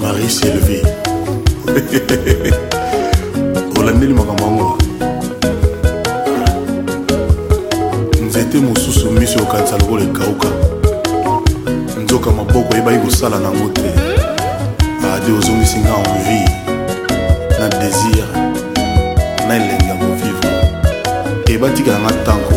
marie sylvie olandeli makambo yango nzete mosusu miso okanisa lokola ekauka nzoka maboko eyebaki kosala nango te ade ah, ozongisi nga envie na désir na elengi ya kovivre ebatikala nga ntango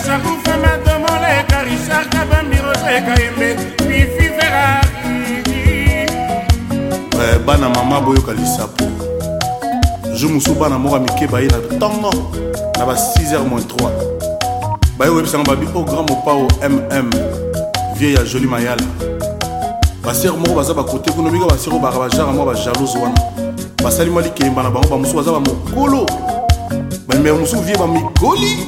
eh, bana mama boyoka lisapo jour mosusu bana moko ya mike baye na ntongo na ba 6 h 3 baye oyebisanga babi o oh, grand mopao mm vie ya joli mayala basere moko baza bakote kuna bika basere obaka bajara mwa bajalouse wana basali mwa likemba na bango bamosusu baza bamokolo bamimeka mosusu vie bamikoli